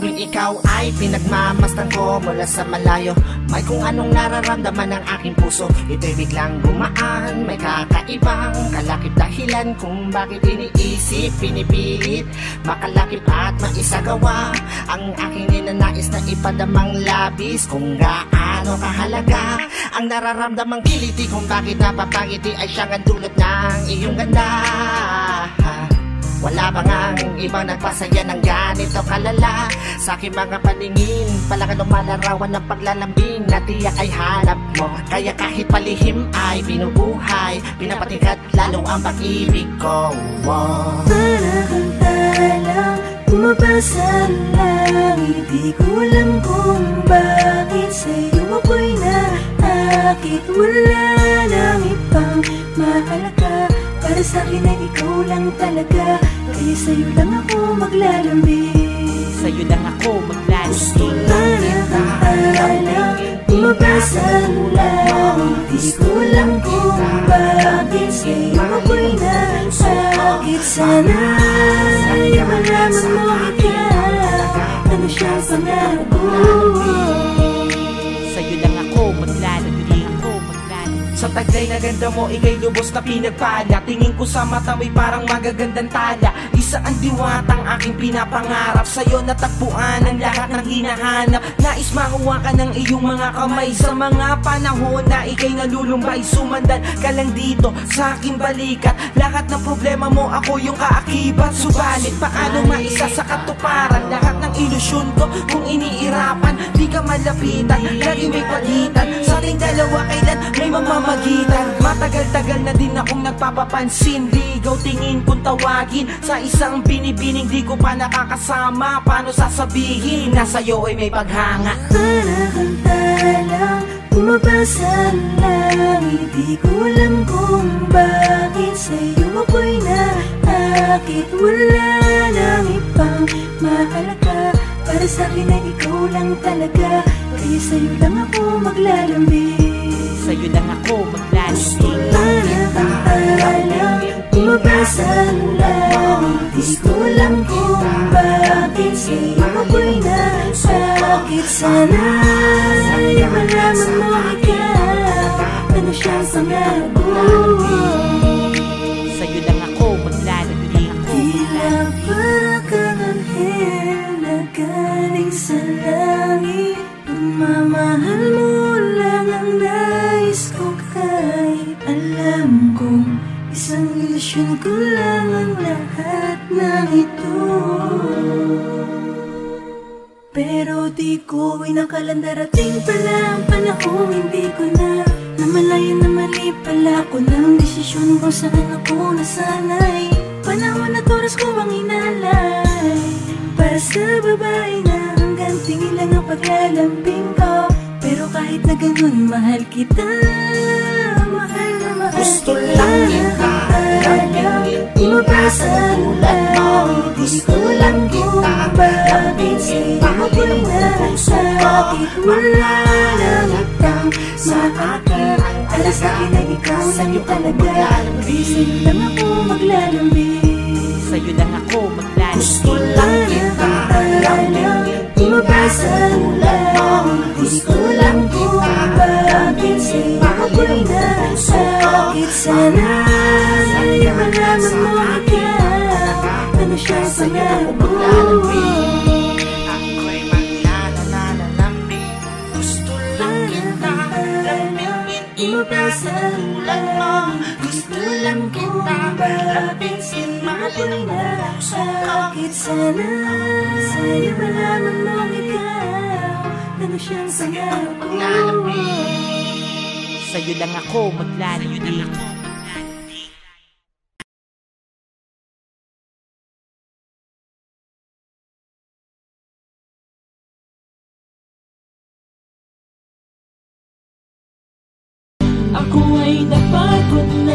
tuwing ikaw ay pinagmamastan ko mula sa malayo May kung anong nararamdaman ng aking puso. Ito'y biglang gumaan May kakaibang kalakip dahilan Kung bakit iniisip, pinipilit Makalakip at maisagawa. Ang aking ninanais na ipadamang labis Kung gaano kahalaga. Ang nararamdamang kiliti Kung bakit napapangiti ay siyang ang dulot ng iyong ganda wala ba ngang ibang nagpasaya ng ganito kalala. Sa aking mga paningin Pala ka lumalarawan ng paglalambing Na tiyak ay hanap mo. Kaya kahit palihim ay binubuhay Pinapatingkat lalo ang pag-ibig ko. Wow. Para kang talang Bumabasa ang langit Di ko alam kung bakit Sa'yo ako'y naakit. Wala nang ibang mahalaga Para sa'kin ay ikaw lang talaga. Kaya sa'yo lang ako maglalambing. Sa'yo lang ako maglalambing. Kang talang Bumabasa ang langit Di ko alam kung bakit Sa'yo. Ako'y naakit Sana ay malaman mo ikaw. Ano siyang pangarap ko taglay na ganda mo, ikay lubos na pinagpala. Tingin ko sa mata mo'y parang magagandang tala. Isa ang diwatang aking pinapangarap. Sa'yo natagpuan ang lahat ng hinahanap. Nais makuha ka ng iyong mga kamay. Sa mga panahon na ikay nalulumbay Sumandan ka lang dito sa aking balikat. Lahat ng problema mo, ako yung kaakibat. Subalit paano maisa sa katuparan? Lahat ng ilusyon ko kung iniirapan ka malapitan, lagi may pagitan. Sa ating dalawa kailan may mamamagitan. Matagal-tagal na din akong nagpapapansin. Ligaw tingin kung tawagin. Sa isang binibining di ko pa nakakasama. Paano sasabihin? Na sa'yo ay may paghanga. Para kang talang Bumabasa ang langit Di ko alam kung bakit Sa'yo ako'y naakit Wala nang ibang mahalaga Para sa'kin ay ikaw lang talaga. Kaya sa'yo lang ako maglalambing. Sa'yo lang ako maglalambing. Para kang talang Bumabasa ang langit. Di ko alam kung bakit Sa'yo ako'y nasakit. Sana ay malaman mo ikaw Ano siyang pangarap ko Ilusyon ko lang ang lahat ng ito. Pero di ko inakalang darating pala ang panahon Hindi ko na namalayan na mali pala ko ng desisyon kung saan ako nasanay. Panahon at oras ko ang inalay. Para sa babae na hanggang tingin lang ang paglalambing ko. Pero kahit na ganun mahal kita Mahal na mahal Gusto lang kita lambingin Umabasa ang langit Di ko lang kung bakit Sa'yo ako'y nasakit Wala nang itang sa akin Para sa'kin ay ikaw lang talaga sa'yo lang ako maglalambing Sa'yo lang ako Gusto maglalambing lang kita lambingin Umabasa ang langit Di ko lang kung bakit Sa'yo ako'y nasakit Sana ikaw Siyang pangarap ko Ako'y maglalalalamig Gusto lang kita lambingin Umabasa ang langit Gusto lang kita lambingin Ako'y nasakit Sana sa'yo malaman mo ikaw Ano siyang pangarap ko Sa'yo lang ako maglalambing Ako napagod na